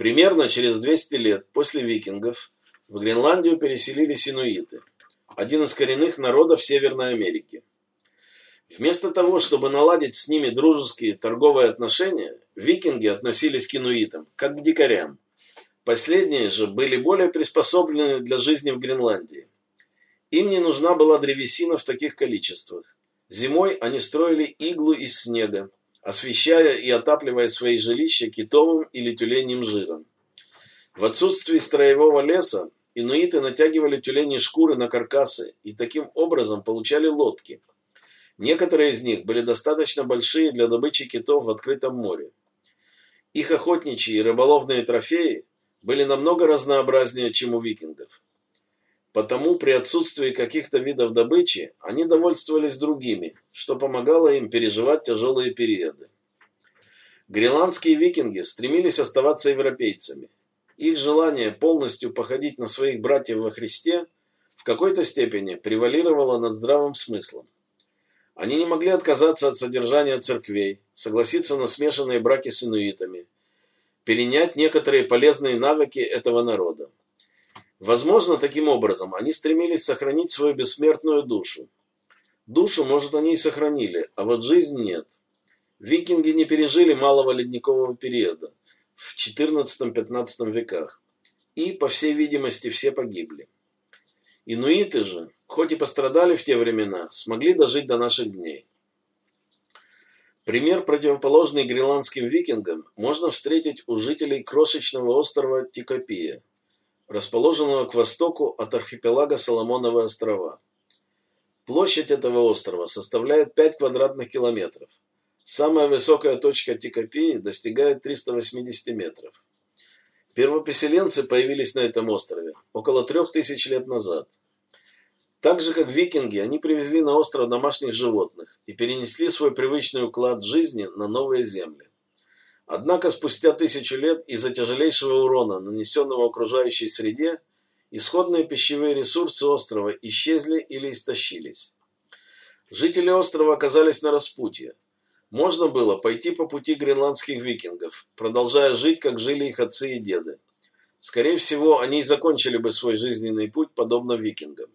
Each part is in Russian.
Примерно через 200 лет после викингов в Гренландию переселились инуиты, один из коренных народов Северной Америки. Вместо того, чтобы наладить с ними дружеские торговые отношения, викинги относились к инуитам, как к дикарям. Последние же были более приспособлены для жизни в Гренландии. Им не нужна была древесина в таких количествах. Зимой они строили иглу из снега, освещая и отапливая свои жилища китовым или тюленьим жиром. В отсутствии строевого леса инуиты натягивали тюлени шкуры на каркасы и таким образом получали лодки. Некоторые из них были достаточно большие для добычи китов в открытом море. Их охотничьи и рыболовные трофеи были намного разнообразнее, чем у викингов. Потому при отсутствии каких-то видов добычи они довольствовались другими, что помогало им переживать тяжелые периоды. Гренландские викинги стремились оставаться европейцами. Их желание полностью походить на своих братьев во Христе в какой-то степени превалировало над здравым смыслом. Они не могли отказаться от содержания церквей, согласиться на смешанные браки с инуитами, перенять некоторые полезные навыки этого народа. Возможно, таким образом они стремились сохранить свою бессмертную душу. Душу, может, они и сохранили, а вот жизнь нет. Викинги не пережили малого ледникового периода в XIV-XV веках, и, по всей видимости, все погибли. Инуиты же, хоть и пострадали в те времена, смогли дожить до наших дней. Пример, противоположный гренландским викингам, можно встретить у жителей крошечного острова Тикопия – расположенного к востоку от архипелага Соломоновы острова. Площадь этого острова составляет 5 квадратных километров. Самая высокая точка Тикопии достигает 380 метров. Первопоселенцы появились на этом острове около трех тысяч лет назад. Так же, как викинги, они привезли на остров домашних животных и перенесли свой привычный уклад жизни на новые земли. Однако спустя тысячу лет из-за тяжелейшего урона, нанесенного окружающей среде, исходные пищевые ресурсы острова исчезли или истощились. Жители острова оказались на распутье. Можно было пойти по пути гренландских викингов, продолжая жить, как жили их отцы и деды. Скорее всего, они и закончили бы свой жизненный путь, подобно викингам.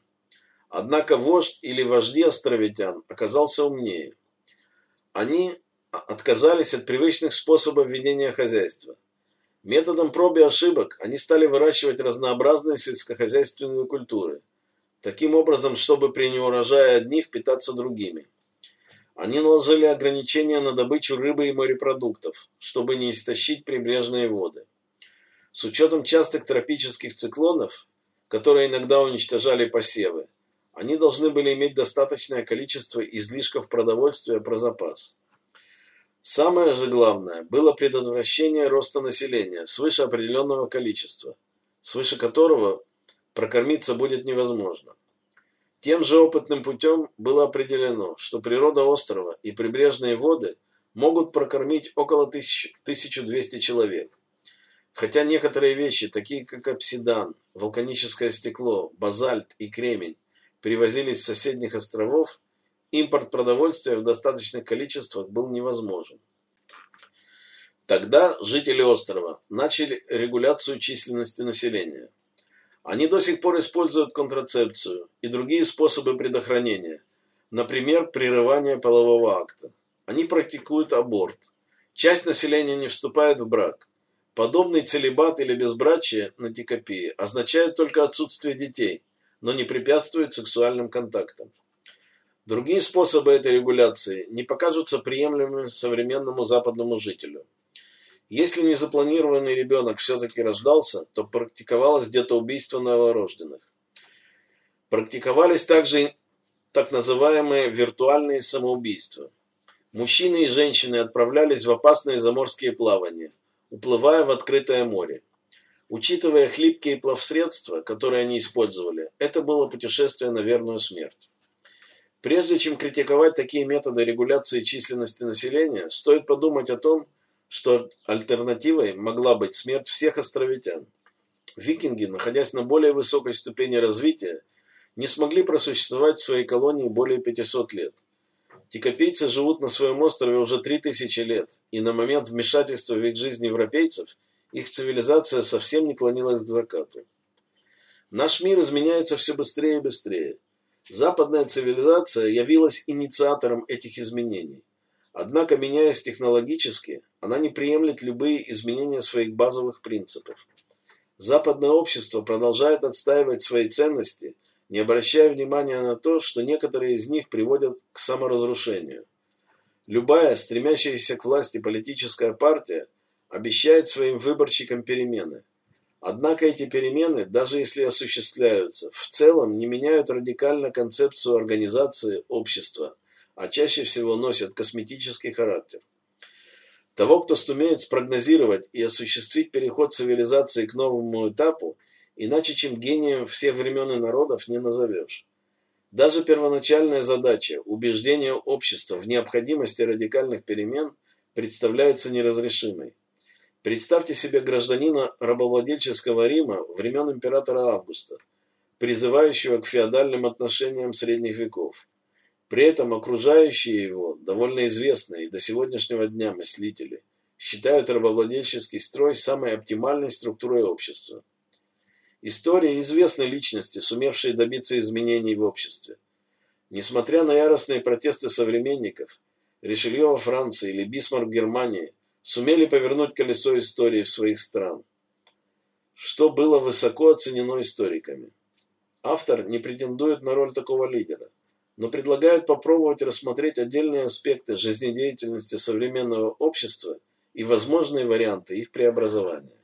Однако вождь или вожди островитян оказался умнее. Они отказались от привычных способов ведения хозяйства. Методом проб и ошибок они стали выращивать разнообразные сельскохозяйственные культуры, таким образом, чтобы при неурожае одних питаться другими. Они наложили ограничения на добычу рыбы и морепродуктов, чтобы не истощить прибрежные воды. С учетом частых тропических циклонов, которые иногда уничтожали посевы, они должны были иметь достаточное количество излишков продовольствия про запас. Самое же главное было предотвращение роста населения свыше определенного количества, свыше которого прокормиться будет невозможно. Тем же опытным путем было определено, что природа острова и прибрежные воды могут прокормить около 1200 человек. Хотя некоторые вещи, такие как обсидан, вулканическое стекло, базальт и кремень, привозились с соседних островов, импорт продовольствия в достаточных количествах был невозможен. Тогда жители острова начали регуляцию численности населения. Они до сих пор используют контрацепцию и другие способы предохранения, например, прерывание полового акта. Они практикуют аборт. Часть населения не вступает в брак. Подобный целебат или безбрачие на тикопии означает только отсутствие детей, но не препятствует сексуальным контактам. Другие способы этой регуляции не покажутся приемлемыми современному западному жителю. Если незапланированный ребенок все-таки рождался, то практиковалось где-то убийство новорожденных. Практиковались также так называемые виртуальные самоубийства. Мужчины и женщины отправлялись в опасные заморские плавания, уплывая в открытое море. Учитывая хлипкие плавсредства, которые они использовали, это было путешествие на верную смерть. Прежде чем критиковать такие методы регуляции численности населения, стоит подумать о том, что альтернативой могла быть смерть всех островитян. Викинги, находясь на более высокой ступени развития, не смогли просуществовать в своей колонии более 500 лет. Тикопийцы живут на своем острове уже 3000 лет, и на момент вмешательства в их жизнь европейцев их цивилизация совсем не клонилась к закату. Наш мир изменяется все быстрее и быстрее. Западная цивилизация явилась инициатором этих изменений. Однако, меняясь технологически, она не приемлет любые изменения своих базовых принципов. Западное общество продолжает отстаивать свои ценности, не обращая внимания на то, что некоторые из них приводят к саморазрушению. Любая, стремящаяся к власти политическая партия, обещает своим выборщикам перемены – Однако эти перемены, даже если осуществляются, в целом не меняют радикально концепцию организации общества, а чаще всего носят косметический характер. Того, кто сумеет спрогнозировать и осуществить переход цивилизации к новому этапу, иначе чем гением всех времен и народов не назовешь. Даже первоначальная задача – убеждение общества в необходимости радикальных перемен – представляется неразрешимой. Представьте себе гражданина рабовладельческого Рима времен императора Августа, призывающего к феодальным отношениям средних веков. При этом окружающие его, довольно известные до сегодняшнего дня мыслители, считают рабовладельческий строй самой оптимальной структурой общества. История известны личности, сумевшие добиться изменений в обществе. Несмотря на яростные протесты современников, Ришелье во Франции или Бисмарк в Германии – сумели повернуть колесо истории в своих стран, что было высоко оценено историками. Автор не претендует на роль такого лидера, но предлагает попробовать рассмотреть отдельные аспекты жизнедеятельности современного общества и возможные варианты их преобразования.